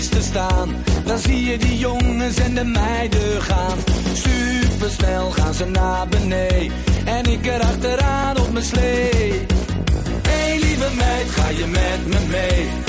staan. Dan zie je die jongens en de meiden gaan. Supersnel gaan ze naar beneden. En ik erachteraan op mijn slee. Hé hey, lieve meid, ga je met me mee?